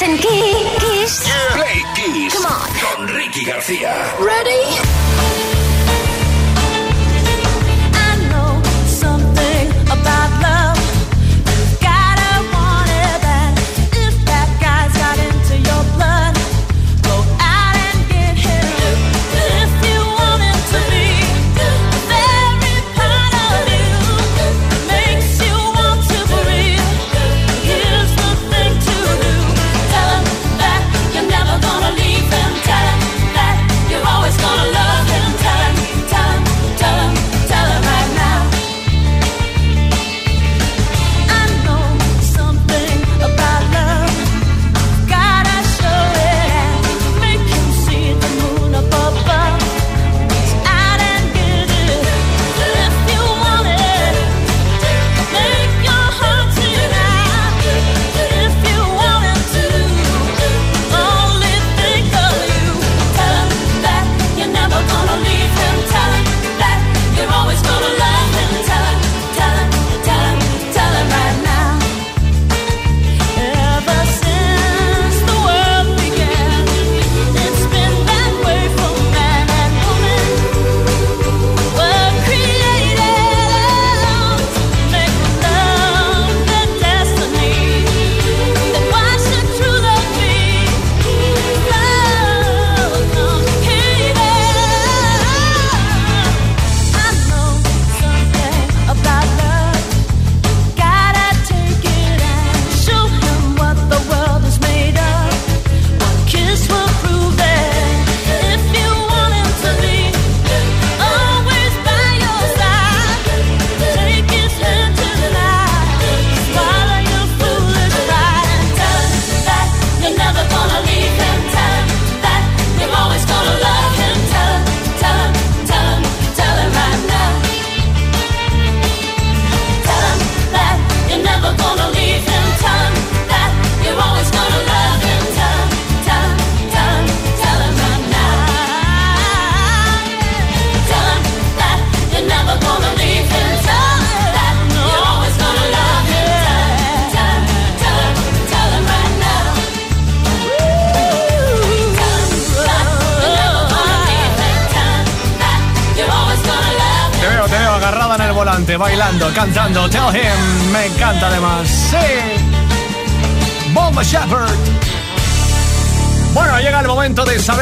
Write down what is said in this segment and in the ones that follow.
And की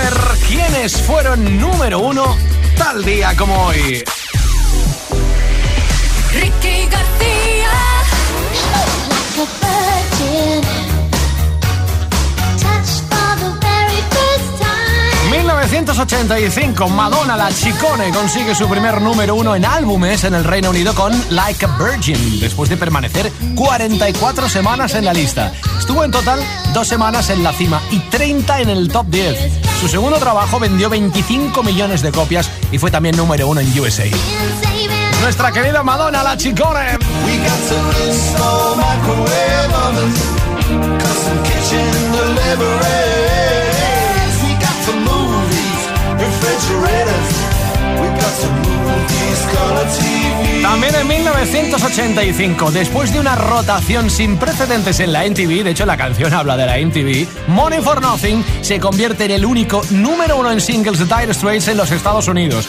saber quiénes fueron número uno tal día como hoy. Ricky García. 1985, Madonna, la chicone, consigue su primer número uno en álbumes en el Reino Unido con Like a Virgin, después de permanecer 44 semanas en la lista. Estuvo en total dos semanas en la cima y 30 en el top 10. Su segundo trabajo vendió 25 millones de copias y fue también número uno en USA. Nuestra querida Madonna, la chicone. We got some install También en 1985, después de una rotación sin precedentes en la MTV, de hecho la canción habla de la MTV, Money for Nothing se convierte en el único número uno en singles de Dire Straits en los Estados Unidos,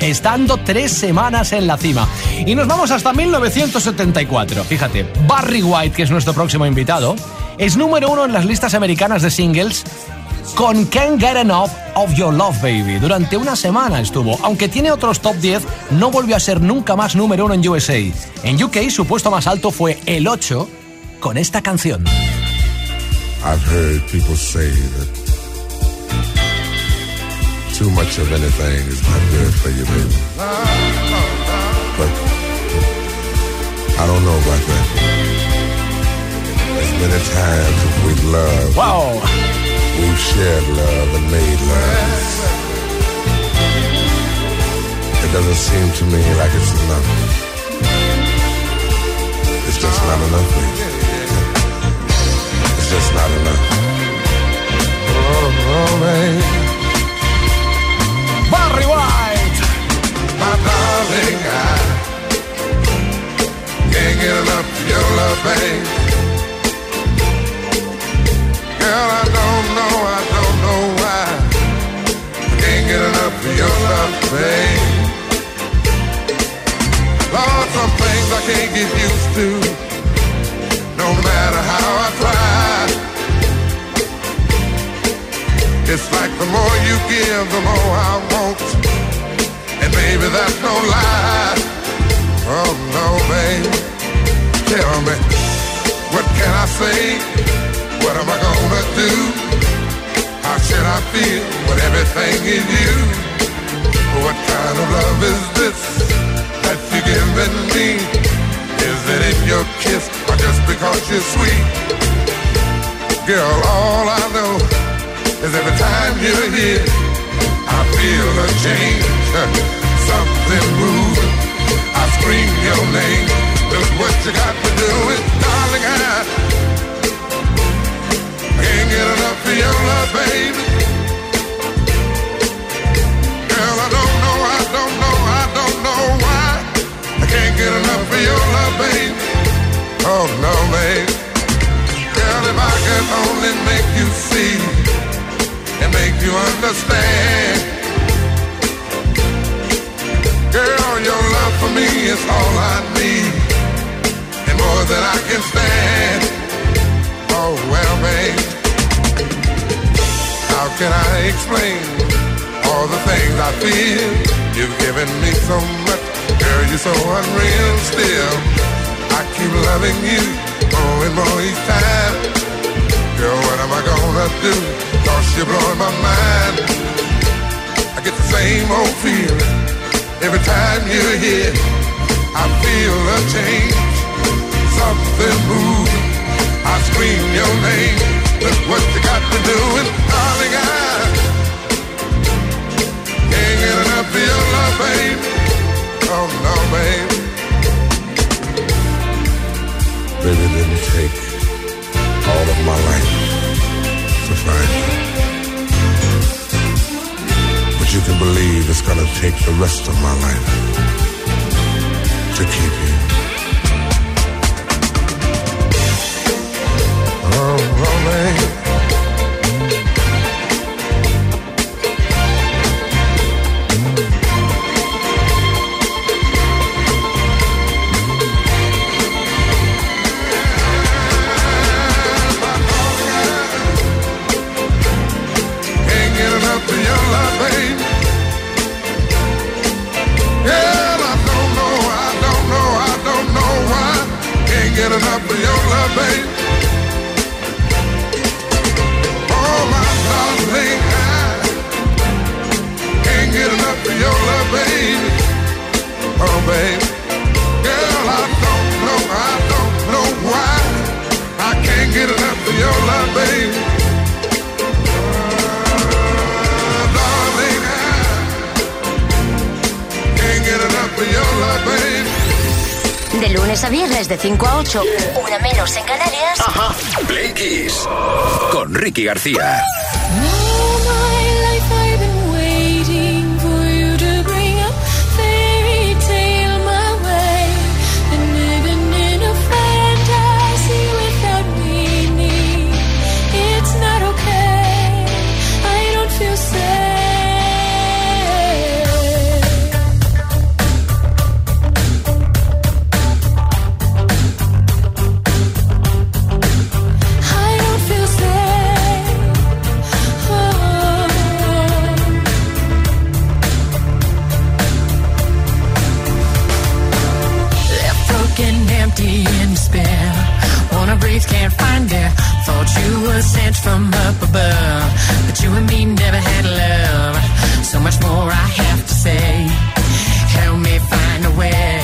estando tres semanas en la cima. Y nos vamos hasta 1974. Fíjate, Barry White, que es nuestro próximo invitado, es número uno en las listas americanas de singles con Can't Get Enough of Your Love Baby. Durante una semana estuvo. Aunque tiene otros top 10, no volvió a ser nunca más número uno en USA. En UK su puesto más alto fue el 8 con esta canción. I've heard people say that too much of anything is not good for you, baby. But I don't know about that. As many times as we've loved, ¡Wow! We've shared love and made love. It doesn't seem to me like it's enough. It's just not enough, baby. It's just not enough. Oh, oh, baby. Barry White. My darling, I can't get enough of your love, babe. Girl, I don't know, I don't know why. I can't get enough of your love, babe. Lord, some things I can't get used to, no matter how I try. It's like the more you give, the more I want. And baby, that's no lie. Oh no, babe. Tell me, what can I say? What am I gonna do? How should I feel when everything is you? What kind of love is this that you're giving me? Is it in your kiss or just because you're sweet? Girl, all I know is every time you're here, I feel a change, something moving. I scream your name. Look what you got to do it, darling. Baby. Girl, I don't know, I don't know, I don't know why. I can't get enough of your love, baby. Oh no, babe. Girl, if I could only make you see and make you understand. Girl, your love for me is all I need, and more than I can stand. Oh well, babe, how can I explain all the things I feel? You've given me so much, girl, you're so unreal. Still, I keep loving you more and more each time. Girl, what am I gonna do? Cause you're blowing my mind. I get the same old feeling every time you're here. I feel a change, something moving. I scream your name. Look what you got to do, and darling, I can't get enough of your love, babe. Oh no, babe. Baby, it didn't take all of my life to find you. But you can believe it's gonna take the rest of my life to keep you. 5 a 8, una menos en Canarias. Ajá. Play Kiss. Con Ricky García. So much more I have to say. Help me find a way.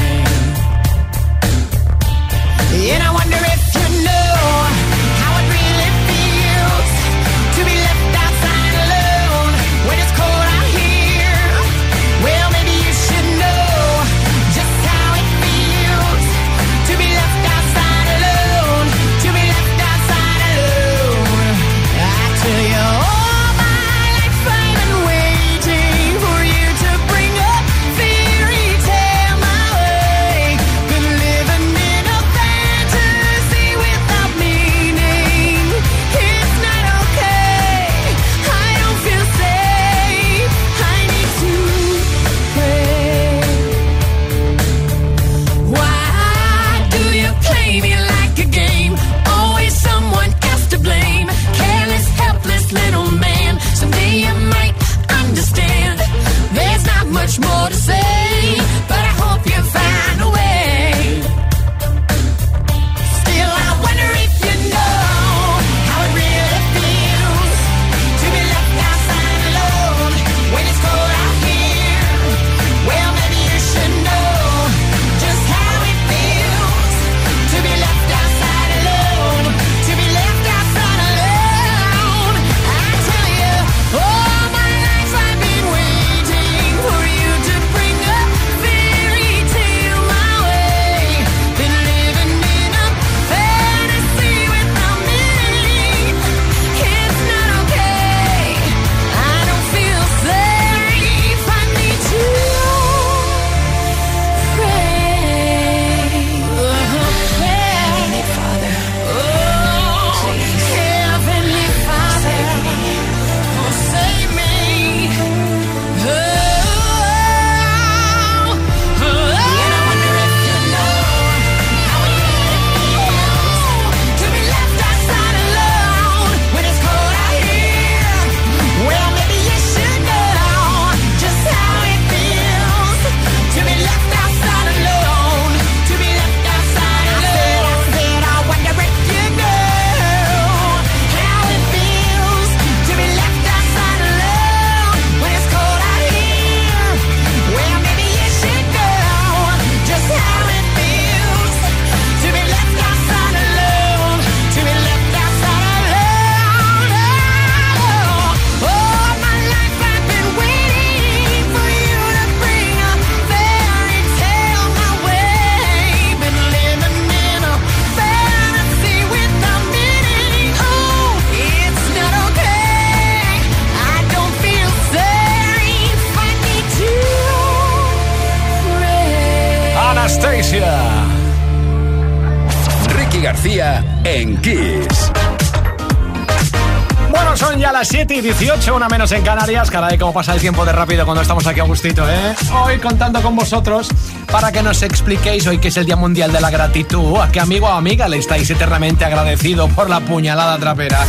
Menos en Canarias. Caray, cómo pasa el tiempo de rápido cuando estamos aquí a ¿eh? Hoy contando con vosotros para que nos expliquéis hoy que es el Día Mundial de la Gratitud. ¿A qué amigo o amiga le estáis eternamente agradecido por la puñalada trapera?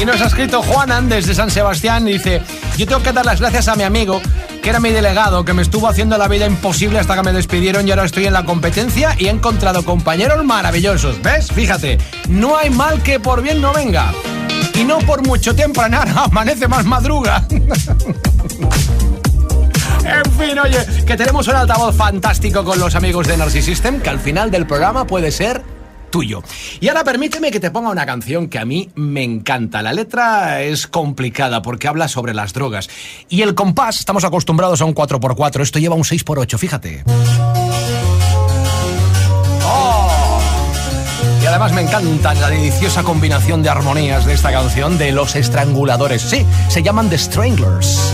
Y nos ha escrito Juanan desde San Sebastián y dice: Yo tengo que dar las gracias a mi amigo, que era mi delegado, que me estuvo haciendo la vida imposible hasta que me despidieron y ahora estoy en la competencia y he encontrado compañeros maravillosos. ¿Ves? Fíjate, no hay mal que por bien no venga. Y no por mucho tiempo, amanece más madruga. En fin, oye, que tenemos un altavoz fantástico con los amigos de Narcy System, que al final del programa puede ser tuyo. Y ahora permíteme que te ponga una canción que a mí me encanta. La letra es complicada porque habla sobre las drogas. Y el compás, estamos acostumbrados a un 4x4, esto lleva un 6x8, fíjate. además me encanta la deliciosa combinación de armonías de esta canción de Los Estranguladores. Sí, se llaman The Stranglers.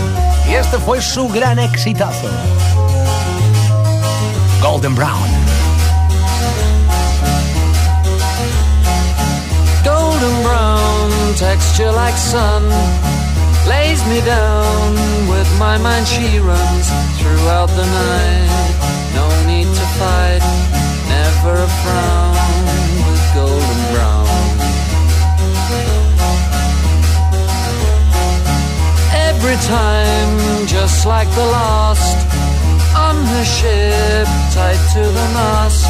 Y este fue su gran exitazo. Golden Brown. Golden Brown, texture like sun, lays me down with my mind she runs throughout the night. No need to fight, never a frown. every time, just like the last. On the ship, tied to the mast,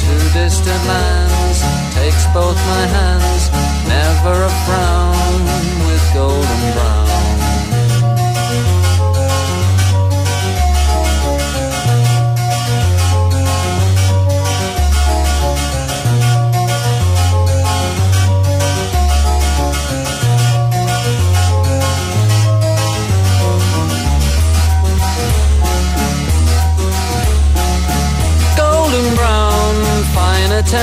to distant lands, takes both my hands, never a frown.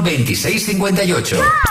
71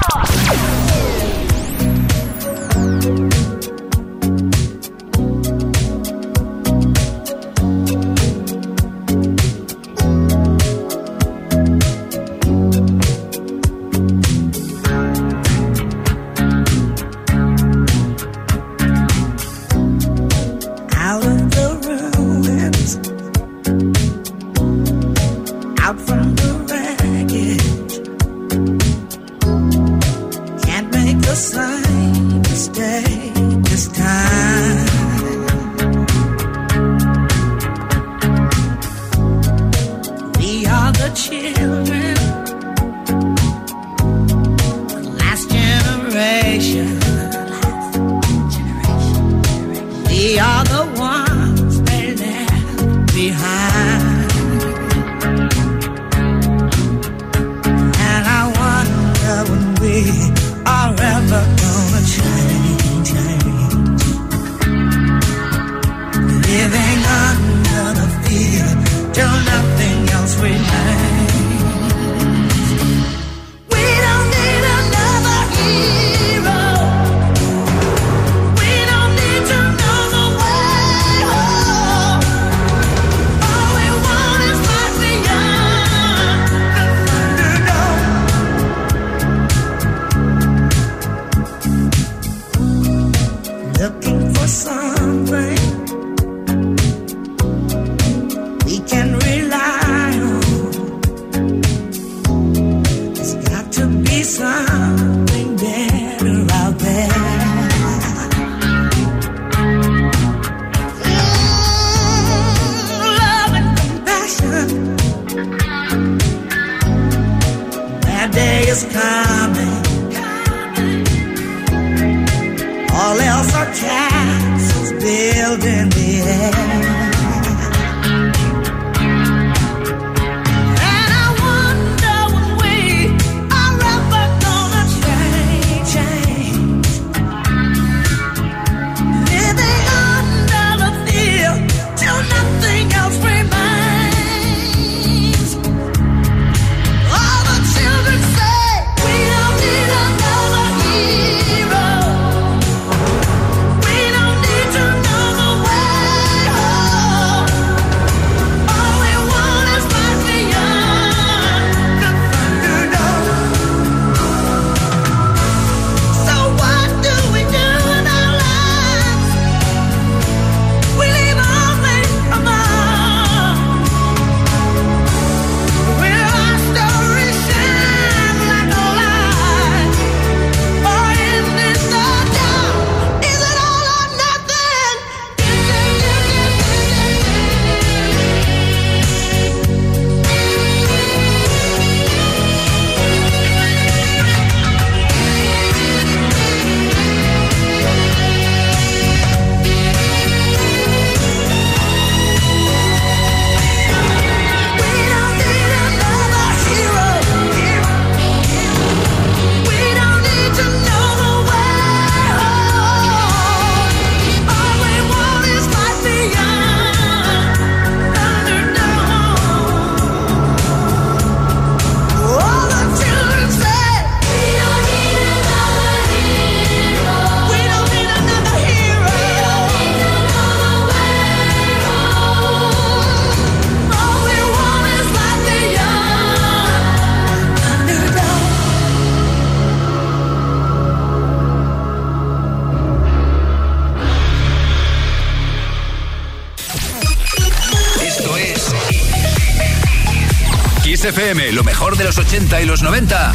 80 y los 90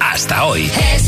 hasta hoy. Es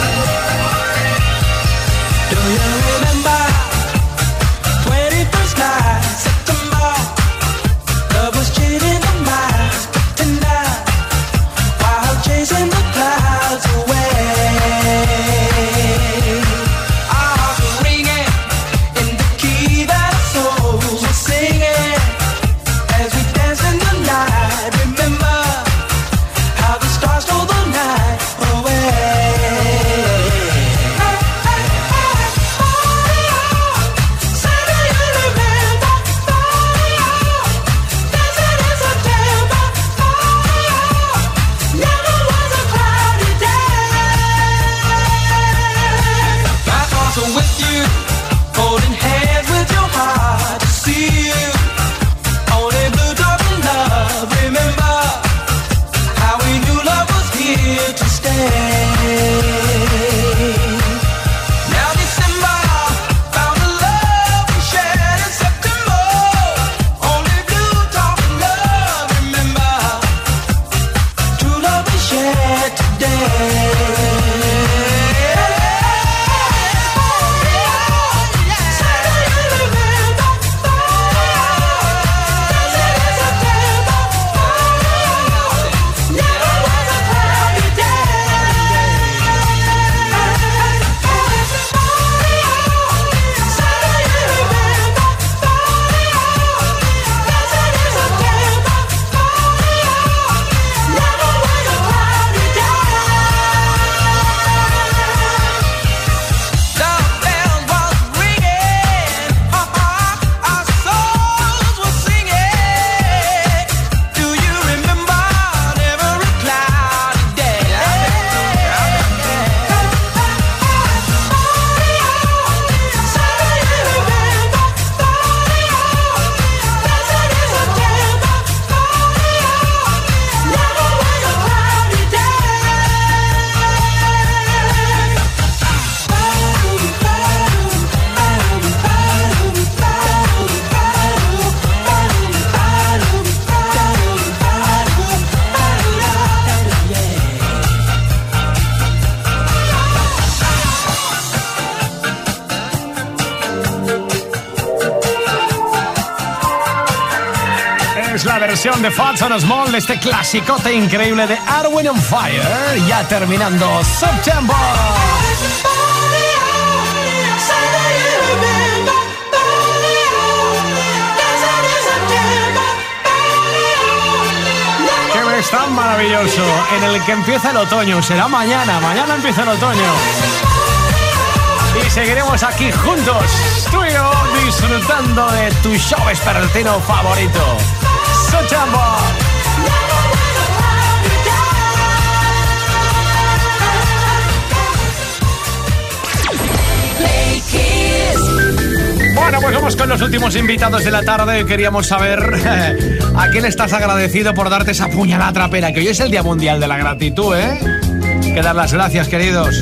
Versión de Fats on Small este clasicote increíble de Arwen on Fire. Ya terminando September. ¡Qué mes tan maravilloso! En el que empieza el otoño. Será mañana. Mañana empieza el otoño. Y seguiremos aquí juntos, tú y yo, disfrutando de tu show vespertino favorito. Bueno, pues vamos con los últimos invitados de la tarde. Queríamos saber a quién estás agradecido por darte esa puñalada trapera, que hoy es el Día Mundial de la Gratitud, ¿eh? Que dar las gracias, queridos.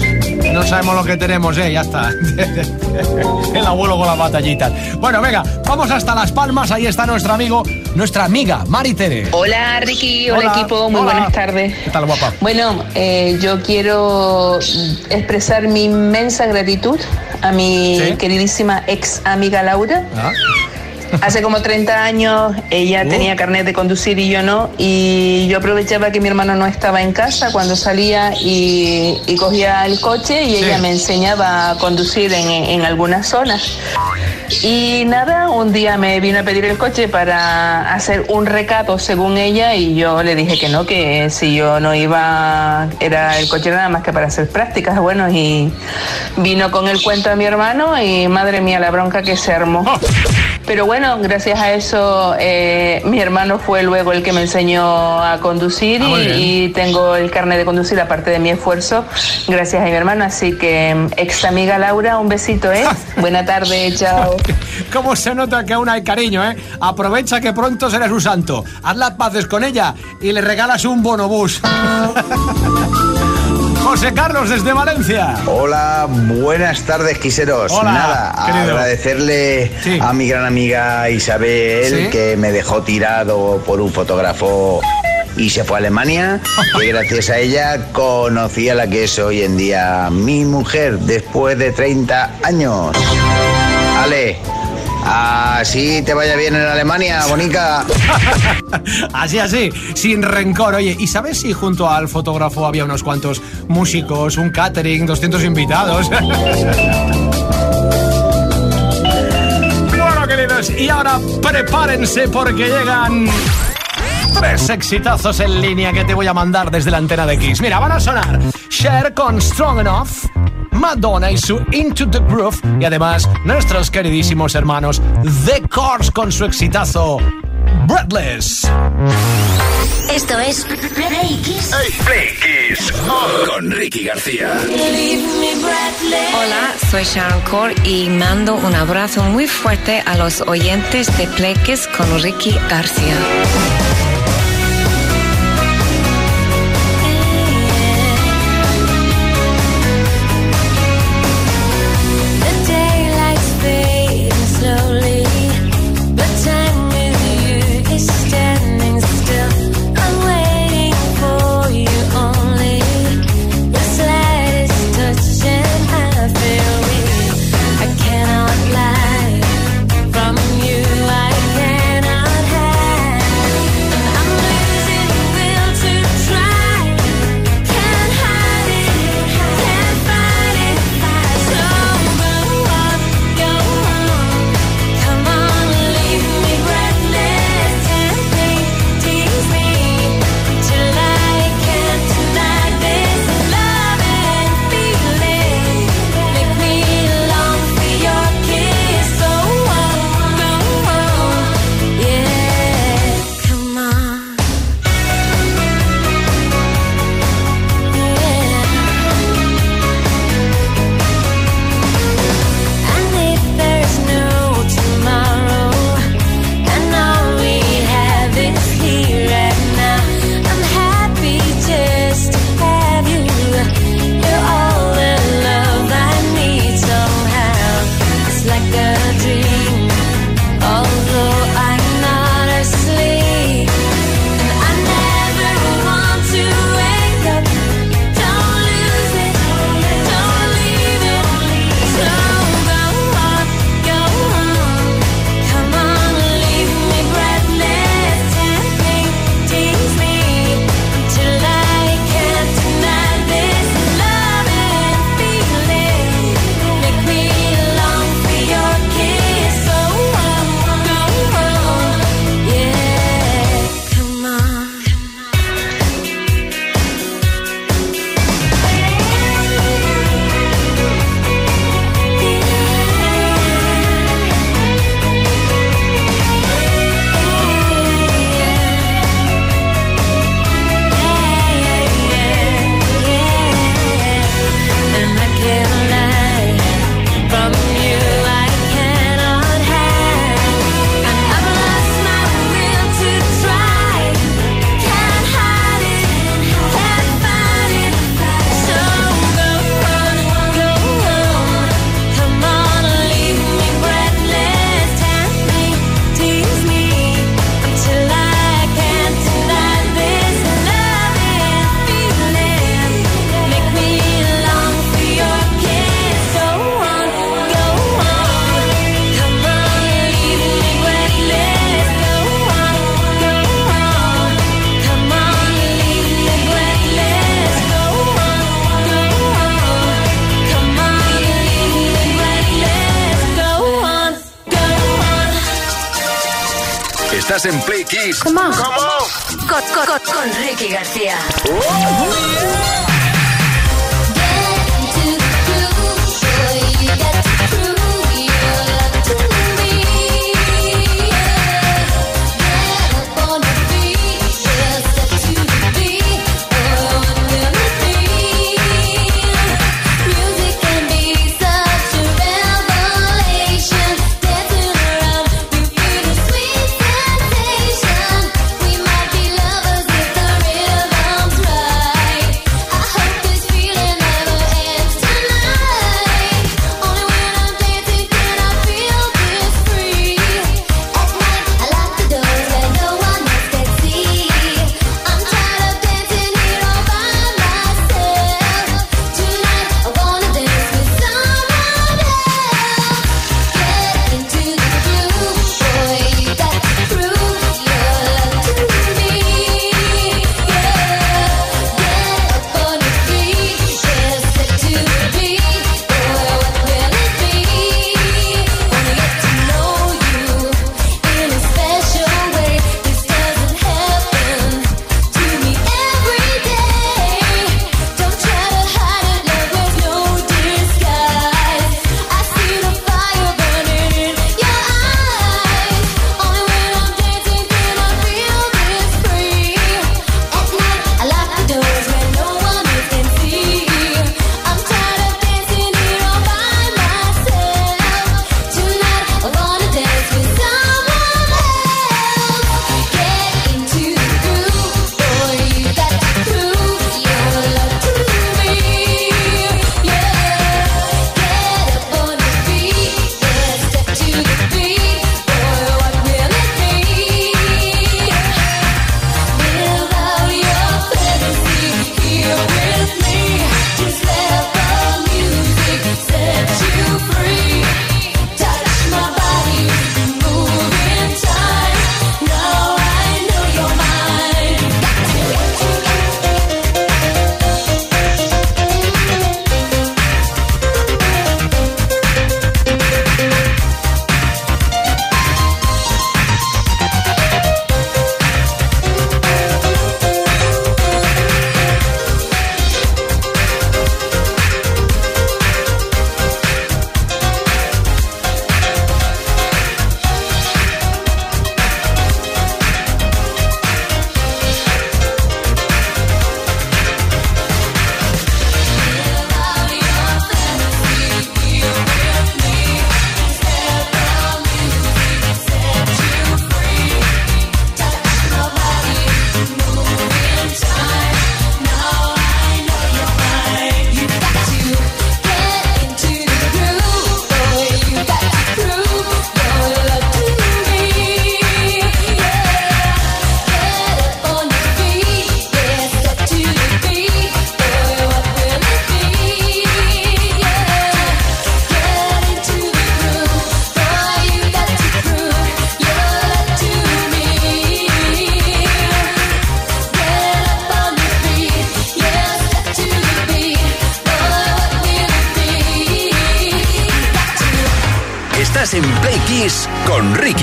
No sabemos lo que tenemos, ¿eh? Ya está. el abuelo con las batallitas. Bueno, venga, vamos hasta Las Palmas. Ahí está nuestro amigo, nuestra amiga, Mari Tere. Hola Ricky, hola, Hola, equipo, muy hola. buenas tardes. ¿Qué tal, guapa? Bueno, eh, yo quiero expresar mi inmensa gratitud a mi ¿Sí? queridísima ex amiga Laura. Ah, Hace como 30 años ella Uh. tenía carnet de conducir y yo no, y yo aprovechaba que mi hermano no estaba en casa cuando salía y, y cogía el coche y ella me enseñaba a conducir en, en algunas zonas. Y nada, un día me vino a pedir el coche para hacer un recato según ella y yo le dije que no, que si yo no iba, era el coche nada más que para hacer prácticas. Bueno, y vino con el cuento a mi hermano y madre mía la bronca que se armó. Pero bueno, gracias a eso eh, mi hermano fue luego el que me enseñó a conducir Ah, y, y tengo el carnet de conducir aparte de mi esfuerzo gracias a mi hermano. Así que ex amiga Laura, un besito, ¿eh? Buena tarde, chao. ¿Cómo se nota que aún hay cariño, eh? Aprovecha que pronto serás un santo. Haz las paces con ella y le regalas un bonobús. José Carlos desde Valencia. Hola, buenas tardes, quiseros. Hola, Nada, querido. agradecerle a mi gran amiga Isabel Sí. que me dejó tirado por un fotógrafo y se fue a Alemania, que gracias a ella conocí a la que es hoy en día mi mujer después de 30 años. Ale, así te vaya bien en Alemania, bonica. Así, así, sin rencor. Oye, ¿y sabes si junto al fotógrafo había unos cuantos músicos, un catering, 200 invitados? bueno, queridos, y ahora prepárense porque llegan tres exitazos en línea que te voy a mandar desde la antena de Kiss. Mira, van a sonar Cher con Strong Enough. Madonna y su Into the Groove y además nuestros queridísimos hermanos The Cars con su exitazo Breathless. Esto es Play Kiss. Play Kiss con Ricky García. Hola, soy Sharon Core y mando un abrazo muy fuerte a los oyentes de Play Kiss con Ricky García.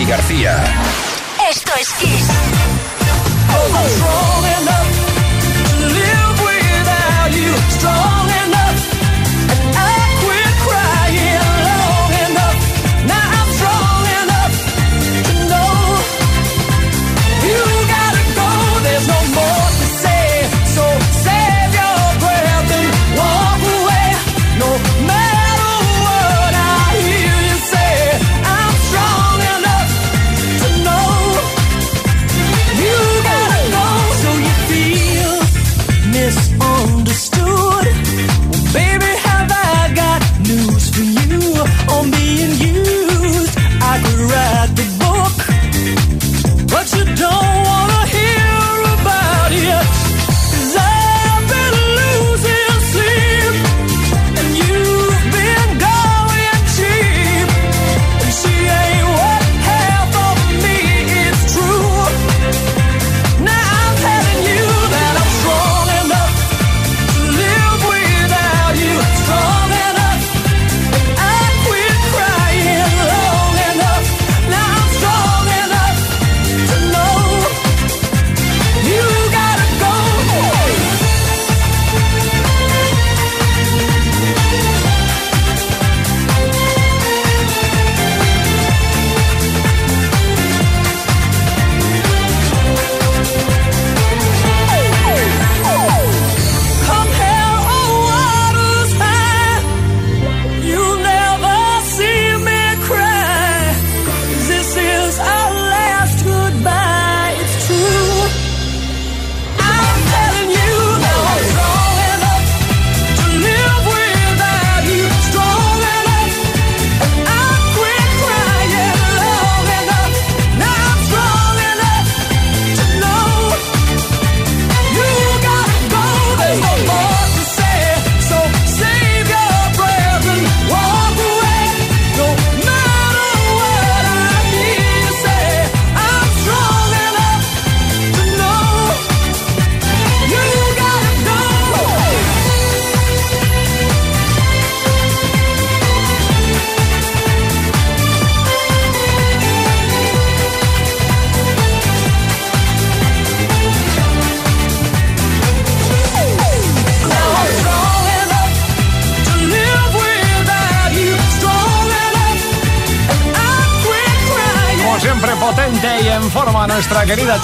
García.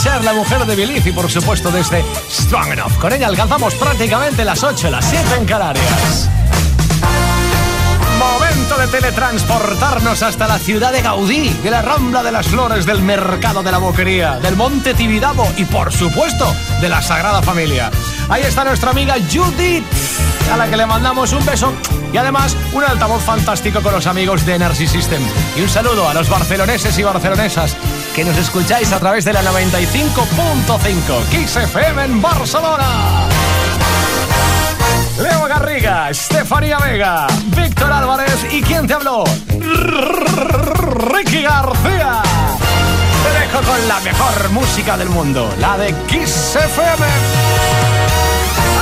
La mujer de Belief y por supuesto desde Strong Enough. Con ella alcanzamos prácticamente las 8, las 7 en Canarias. Momento de teletransportarnos hasta la ciudad de Gaudí, de la Rambla de las Flores, del Mercado de la Boquería, del Monte Tibidabo y, por supuesto, de la Sagrada Familia. Ahí está nuestra amiga Judith, a la que le mandamos un beso y además un altavoz fantástico con los amigos de Energy System. Y un saludo a los barceloneses y barcelonesas que nos escucháis a través de la 95.5 Kiss FM en Barcelona. Leo Garriga, Estefanía Vega, Víctor Álvarez y ¿quién te habló? Ricky García. Te dejo con la mejor música del mundo, la de Kiss FM.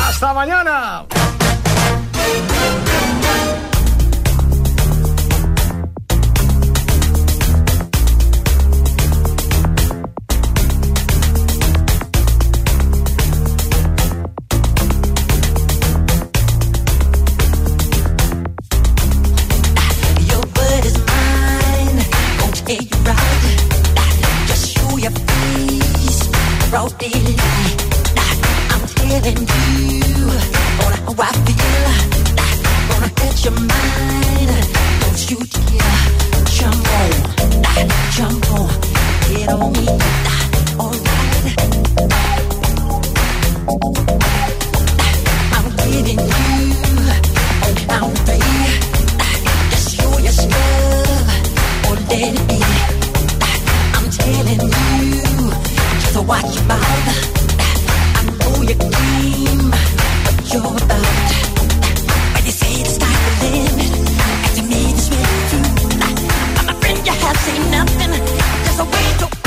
¡Hasta mañana! Just watch your mouth. I know your game, what you're about. When you say the sky's the limit, and to me this really true. I'm a friend, you have seen nothing. Just wait till I